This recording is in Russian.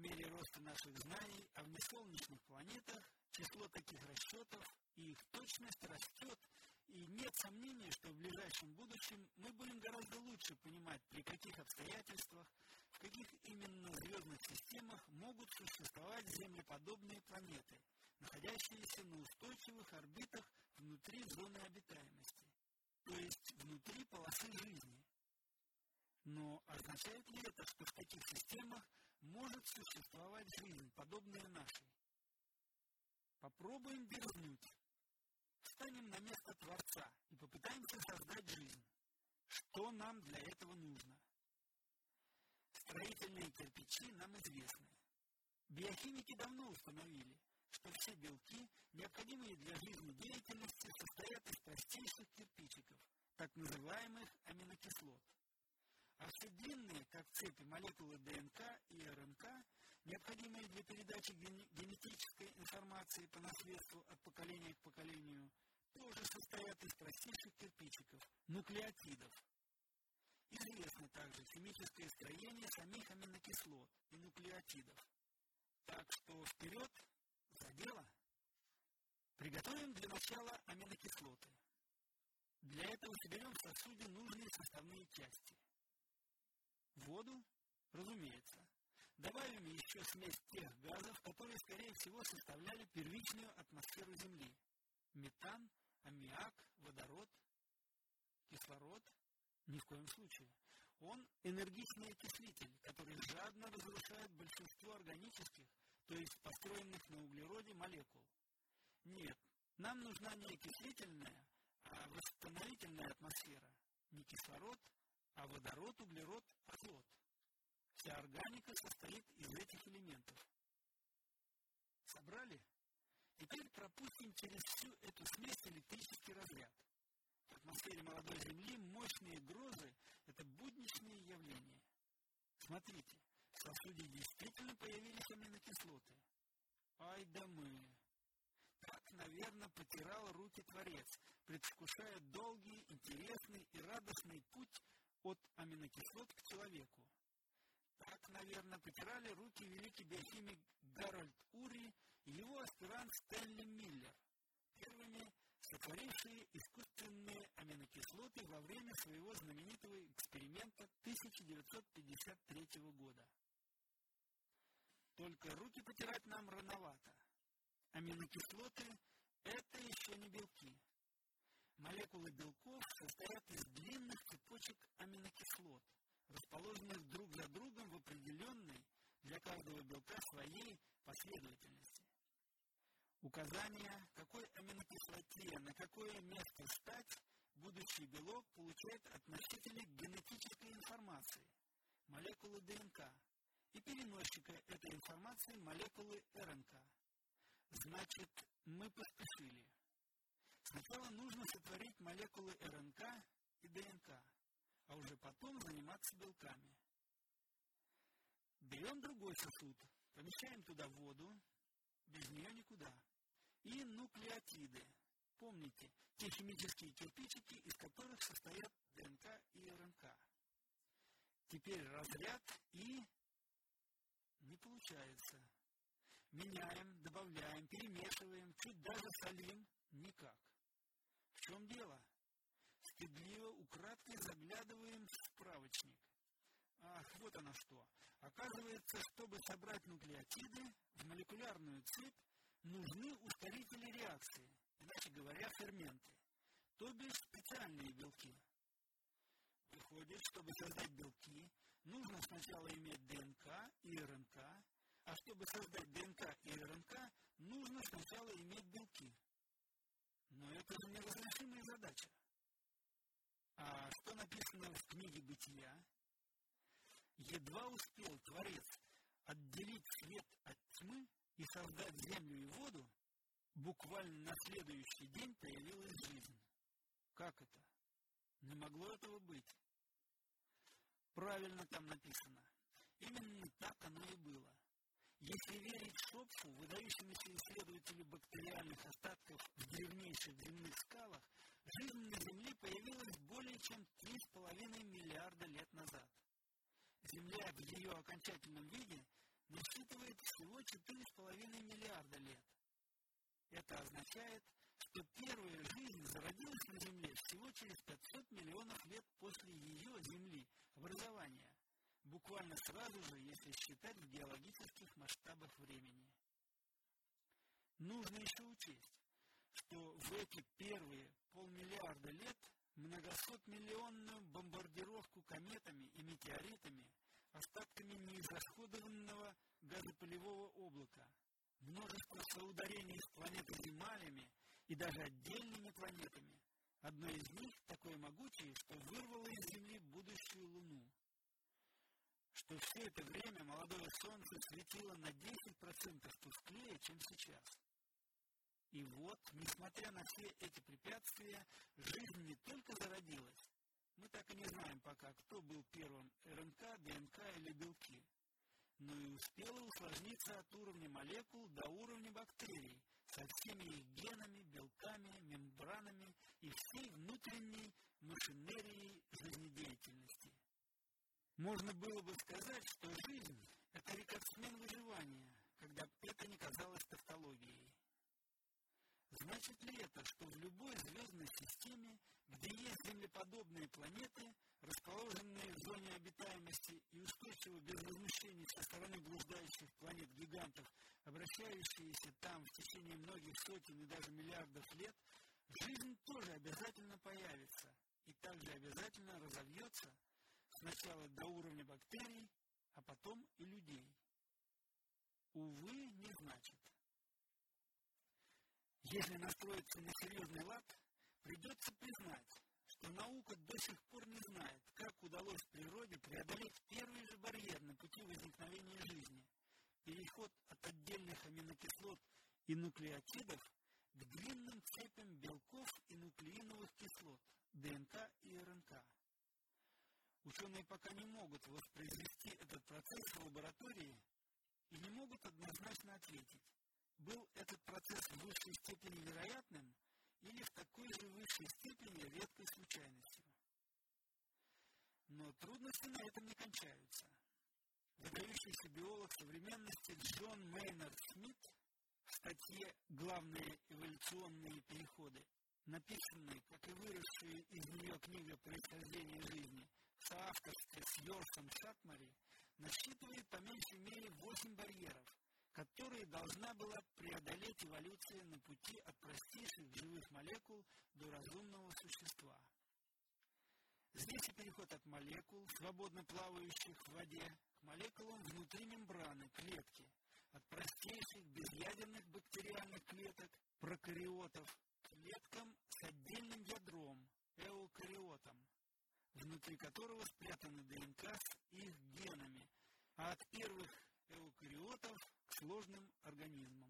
мере роста наших знаний о внесолнечных планетах число таких расчетов и их точность растет, и нет сомнения, что в ближайшем будущем мы будем гораздо лучше понимать, при каких обстоятельствах, в каких именно звездных системах могут существовать землеподобные планеты, находящиеся на устойчивых орбитах внутри зоны обитаемости, то есть внутри полосы жизни. Но означает ли это, что в таких системах может существовать жизнь, подобная нашей? Попробуем дерзнуть. Встанем на место Творца и попытаемся создать жизнь. Что нам для этого нужно? Строительные кирпичи нам известны. Биохимики давно установили, что все белки, необходимые для жизнедеятельности, состоят из простейших кирпичиков, так называемых аминокислот. А все длинные, как цепи, молекулы ДНК и РНК, необходимые для передачи генетической информации по наследству от поколения к поколению, тоже состоят из простейших кирпичиков, нуклеотидов. Известно также химическое строение самих аминокислот и нуклеотидов. Так что вперед за дело. Приготовим для начала аминокислоты. Для этого соберем в сосуде нужные составные части. Воду, разумеется. Добавим еще смесь тех газов, которые, скорее всего, составляли первичную атмосферу Земли. Метан, аммиак, водород, кислород. Ни в коем случае. Он энергичный окислитель, который жадно разрушает большинство органических, то есть построенных на углероде молекул. Нет, нам нужна не окислительная, а восстановительная атмосфера. Не кислород, а водород, углерод, азот. Вся органика состоит из этих элементов. Собрали? Теперь пропустим через всю эту смесь электрический разряд. В атмосфере молодой Земли мощные грозы – это будничные явления. Смотрите, в сосуде действительно появились аминокислоты. Ай да мы! Так, наверное, потирал руки Творец, предвкушая долгий, интересный и радостный путь от аминокислот к человеку. Так, наверное, потирали руки великий биохимик Гарольд Ури и его аспирант Стэнли Миллер, первыми сотворившие искусственные аминокислоты во время своего знаменитого эксперимента 1953 года. Только руки потирать нам рановато. Аминокислоты – это еще не белки. Молекулы белков состоят из длинных цепочек аминокислот, расположенных друг за другом в определенной для каждого белка своей последовательности. Указание, какой аминокислоте на какое место стать, будущий белок получает от носителя генетической информации, молекулы ДНК, и переносчика этой информации молекулы РНК. Значит, мы поспешили. Сначала нужно сотворить молекулы РНК и ДНК, а уже потом заниматься белками. Берем другой сосуд, помещаем туда воду, без нее никуда, и нуклеотиды. Помните, те химические кирпичики, из которых состоят ДНК и РНК. Теперь разряд и не получается. Меняем, добавляем, перемешиваем, чуть даже солим. Никак. В чем дело? Украдкой заглядываем в справочник. Ах, вот оно что. Оказывается, чтобы собрать нуклеотиды в молекулярную цепь, нужны ускорители реакции, иначе говоря, ферменты, то бишь специальные белки. Выходит, чтобы создать белки, нужно сначала иметь ДНК и РНК, а чтобы создать ДНК и РНК, нужно сначала иметь белки. Но это же неразрешимая задача. А что написано в книге «Бытия»? Едва успел Творец отделить свет от тьмы и создать землю и воду, буквально на следующий день появилась жизнь. Как это? Не могло этого быть. Правильно там написано. Именно так оно и было. Если верить Шопфу, выдающемуся исследователю бактериальных остатков в древнейших земных скалах, жизнь на Земле появилась более чем 3,5 миллиарда лет назад. Земля в ее окончательном виде насчитывает всего 4,5 миллиарда лет. Это означает, что первая жизнь зародилась на Земле всего через 500 миллионов лет после ее Земли, образования, буквально сразу же, если считать в геологических масштабах времени. Нужно еще учесть, что в эти первые полмиллиарда лет многосотмиллионную бомбардировку кометами и метеоритами, остатками неизрасходованного газопылевого облака, множество соударений с планетоземалями и даже отдельными планетами. Одно из них такое могучее, что вырвало из Земли будущую Луну. Что все это время молодое Солнце светило на 10% тусклее, чем сейчас. И вот, несмотря на все эти препятствия, жизнь не только зародилась, мы так и не знаем пока, кто был первым, РНК, ДНК или белки, но и успела усложниться от уровня молекул до уровня бактерий со всеми их генами, белками, мембранами и всей внутренней машинерией жизнедеятельности. Можно было бы сказать, что жизнь – это рекордсмен выживания, когда это не казалось. Значит ли это, что в любой звездной системе, где есть землеподобные планеты, расположенные в зоне обитаемости и устойчиво без возмущений со стороны блуждающих планет-гигантов, обращающиеся там в течение многих сотен и даже миллиардов лет, жизнь тоже обязательно появится и также обязательно разовьется сначала до уровня бактерий, а потом и людей. Увы, не значит. Если настроиться на серьезный лад, придется признать, что наука до сих пор не знает, как удалось природе преодолеть первый же барьер на пути возникновения жизни – переход от отдельных аминокислот и нуклеотидов к длинным цепям белков и нуклеиновых кислот – ДНК и РНК. Ученые пока не могут воспроизвести этот процесс в лаборатории и не могут однозначно ответить, был этот процесс в высшей степени вероятным или в такой же высшей степени редкой случайностью. Но трудности на этом не кончаются. Выдающийся биолог современности Джон Мейнард Смит в статье «Главные эволюционные переходы», написанной, как и выросшая из нее книга «Происхождение жизни», в с Йорсом Шатмари, насчитывает по меньшей мере восемь барьеров, которые должна была преодолеть эволюция на пути от простейших живых молекул до разумного существа. Здесь и переход от молекул, свободно плавающих в воде, молекулам внутри мембраны, клетки, от простейших безъядерных бактериальных клеток, прокариотов, клеткам с отдельным ядром, эукариотам, внутри которого спрятаны ДНК с их генами, а от первых эукариотов к сложным организмам.